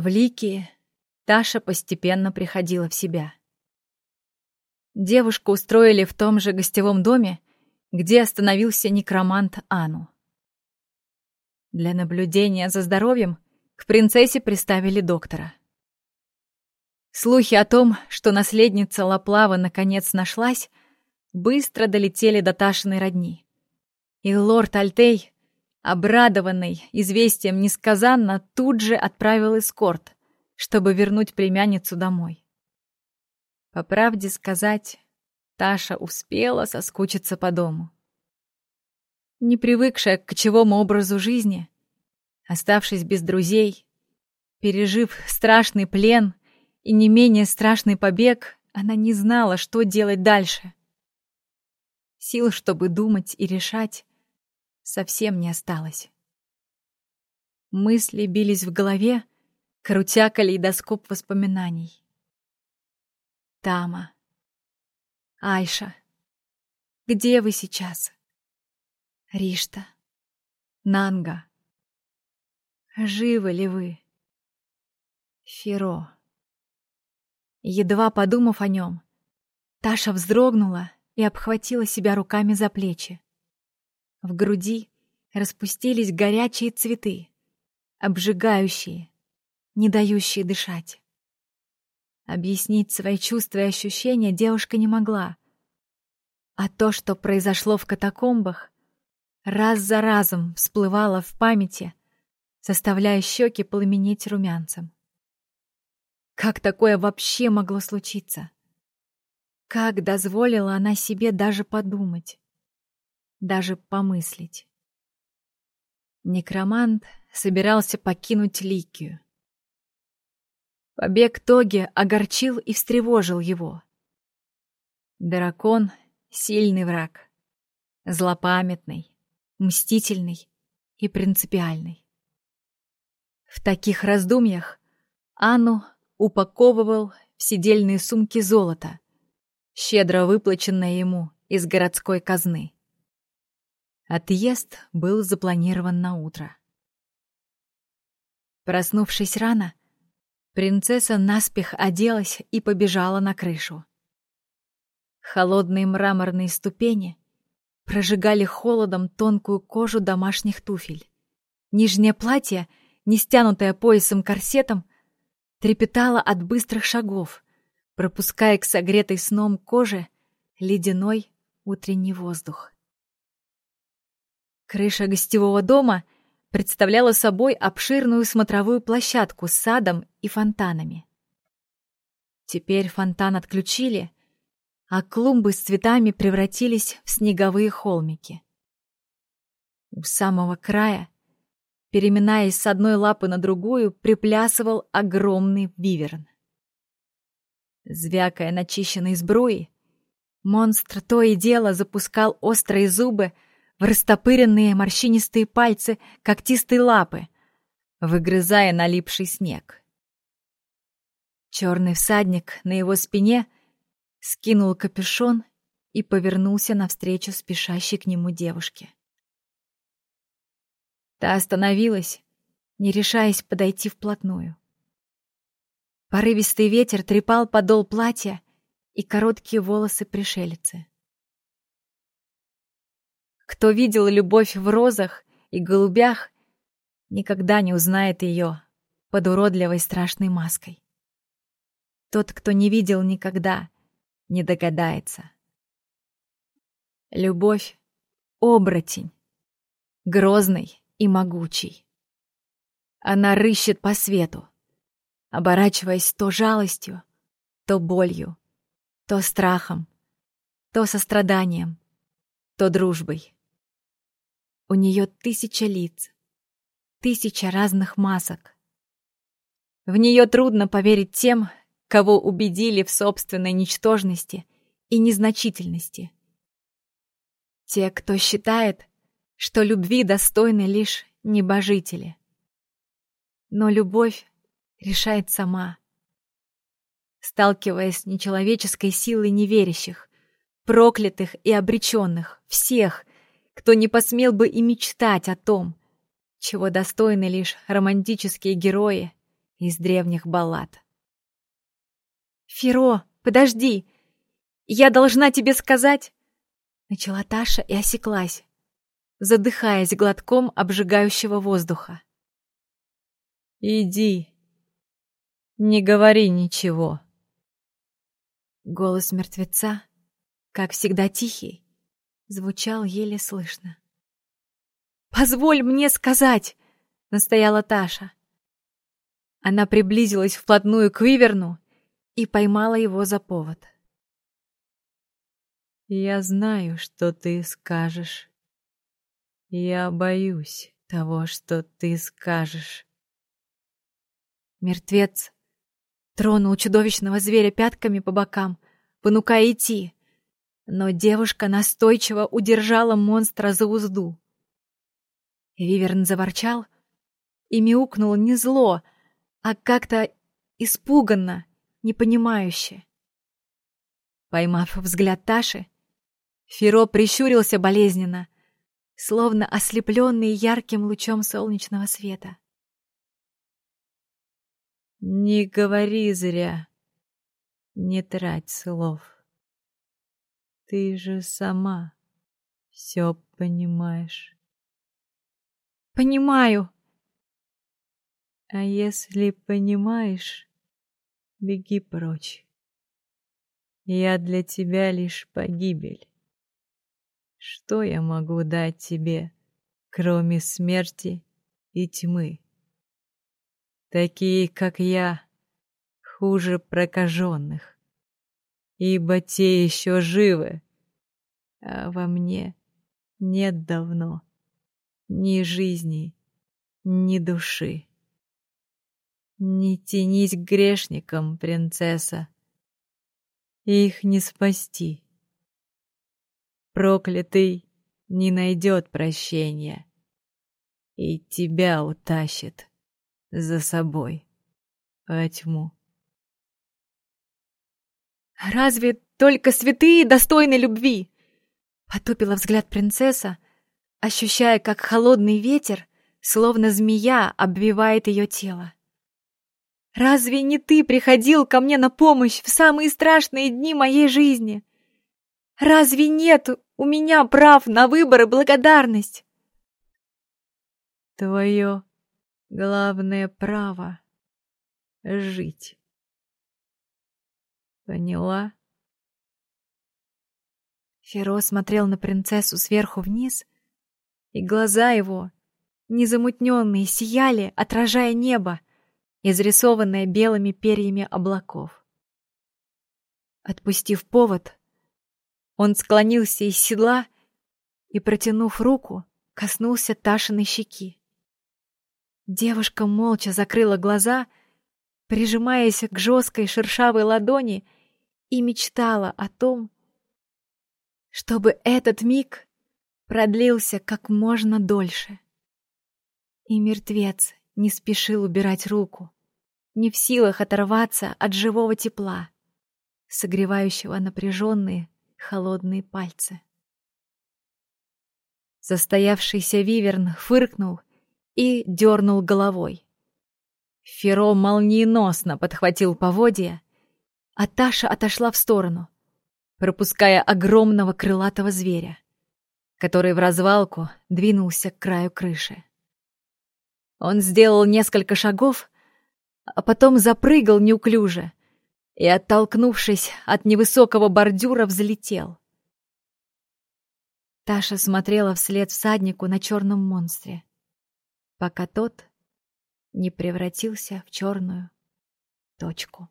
В Лике Таша постепенно приходила в себя. Девушку устроили в том же гостевом доме, где остановился некромант Ану. Для наблюдения за здоровьем к принцессе приставили доктора. Слухи о том, что наследница Лаплава наконец нашлась, быстро долетели до Ташиной родни. И лорд Альтей, обрадованный известием несказанно, тут же отправил эскорт, чтобы вернуть племянницу домой. По правде сказать, Таша успела соскучиться по дому. Не привыкшая к кочевому образу жизни, оставшись без друзей, пережив страшный плен и не менее страшный побег, она не знала, что делать дальше. Сил, чтобы думать и решать, совсем не осталось. Мысли бились в голове, крутя калейдоскоп воспоминаний. Тама. Айша. Где вы сейчас? Ришта. Нанга. Живы ли вы? Феро. Едва подумав о нем, Таша вздрогнула и обхватила себя руками за плечи. В груди распустились горячие цветы, обжигающие, не дающие дышать. Объяснить свои чувства и ощущения девушка не могла. А то, что произошло в катакомбах, раз за разом всплывало в памяти, заставляя щеки пламенеть румянцем. Как такое вообще могло случиться? Как дозволила она себе даже подумать? Даже помыслить? Некромант собирался покинуть Ликию. Побег Тоги огорчил и встревожил его. Дракон — сильный враг, злопамятный, мстительный и принципиальный. В таких раздумьях Анну упаковывал в сидельные сумки золото, щедро выплаченное ему из городской казны. Отъезд был запланирован на утро. Проснувшись рано, принцесса наспех оделась и побежала на крышу. Холодные мраморные ступени прожигали холодом тонкую кожу домашних туфель. Нижнее платье, не стянутое поясом корсетом, трепетало от быстрых шагов, пропуская к согретой сном коже ледяной утренний воздух. Крыша гостевого дома представляла собой обширную смотровую площадку с садом и фонтанами. Теперь фонтан отключили, а клумбы с цветами превратились в снеговые холмики. У самого края, переминаясь с одной лапы на другую, приплясывал огромный виверн. Звякая начищенной сбруи, монстр то и дело запускал острые зубы в растопыренные морщинистые пальцы когтистой лапы, выгрызая налипший снег. Черный всадник на его спине скинул капюшон и повернулся навстречу спешащей к нему девушке. Та остановилась, не решаясь подойти вплотную. Порывистый ветер трепал подол платья и короткие волосы пришелицы. Кто видел любовь в розах и голубях, никогда не узнает ее под уродливой страшной маской. Тот, кто не видел никогда, не догадается. Любовь — оборотень, грозный и могучий. Она рыщет по свету, оборачиваясь то жалостью, то болью, то страхом, то состраданием, то дружбой. У нее тысяча лиц, тысяча разных масок. В нее трудно поверить тем, кого убедили в собственной ничтожности и незначительности. Те, кто считает, что любви достойны лишь небожители. Но любовь решает сама. Сталкиваясь с нечеловеческой силой неверящих, проклятых и обреченных, всех, кто не посмел бы и мечтать о том, чего достойны лишь романтические герои из древних баллад. «Феро, подожди! Я должна тебе сказать...» Начала Таша и осеклась, задыхаясь глотком обжигающего воздуха. «Иди, не говори ничего». Голос мертвеца, как всегда тихий, звучал еле слышно. «Позволь мне сказать!» — настояла Таша. Она приблизилась вплотную к Виверну и поймала его за повод. «Я знаю, что ты скажешь. Я боюсь того, что ты скажешь». Мертвец тронул чудовищного зверя пятками по бокам, понукая идти, но девушка настойчиво удержала монстра за узду. Виверн заворчал и мяукнул не зло, а как-то испуганно, непонимающе. Поймав взгляд Таши, Феро прищурился болезненно, словно ослепленный ярким лучом солнечного света. «Не говори зря, не трать слов. Ты же сама все понимаешь». «Понимаю», а если понимаешь, беги прочь. Я для тебя лишь погибель. Что я могу дать тебе, кроме смерти и тьмы? Такие, как я, хуже прокаженных, ибо те еще живы, а во мне нет давно ни жизни, ни души. Не тянись к грешникам, принцесса. Их не спасти. Проклятый не найдет прощения и тебя утащит за собой во тьму. «Разве только святые достойны любви?» Потупила взгляд принцесса, ощущая, как холодный ветер, словно змея, обвивает ее тело. Разве не ты приходил ко мне на помощь в самые страшные дни моей жизни? Разве нет у меня прав на выбор и благодарность? Твое главное право — жить. Поняла? Феро смотрел на принцессу сверху вниз, и глаза его, незамутненные, сияли, отражая небо, изрисованная белыми перьями облаков. Отпустив повод, он склонился из седла и, протянув руку, коснулся Ташиной щеки. Девушка молча закрыла глаза, прижимаясь к жесткой шершавой ладони, и мечтала о том, чтобы этот миг продлился как можно дольше. И мертвец не спешил убирать руку, не в силах оторваться от живого тепла, согревающего напряженные холодные пальцы. Застоявшийся виверн фыркнул и дернул головой. Феро молниеносно подхватил поводья, а Таша отошла в сторону, пропуская огромного крылатого зверя, который в развалку двинулся к краю крыши. Он сделал несколько шагов, а потом запрыгал неуклюже и, оттолкнувшись от невысокого бордюра, взлетел. Таша смотрела вслед всаднику на черном монстре, пока тот не превратился в черную точку.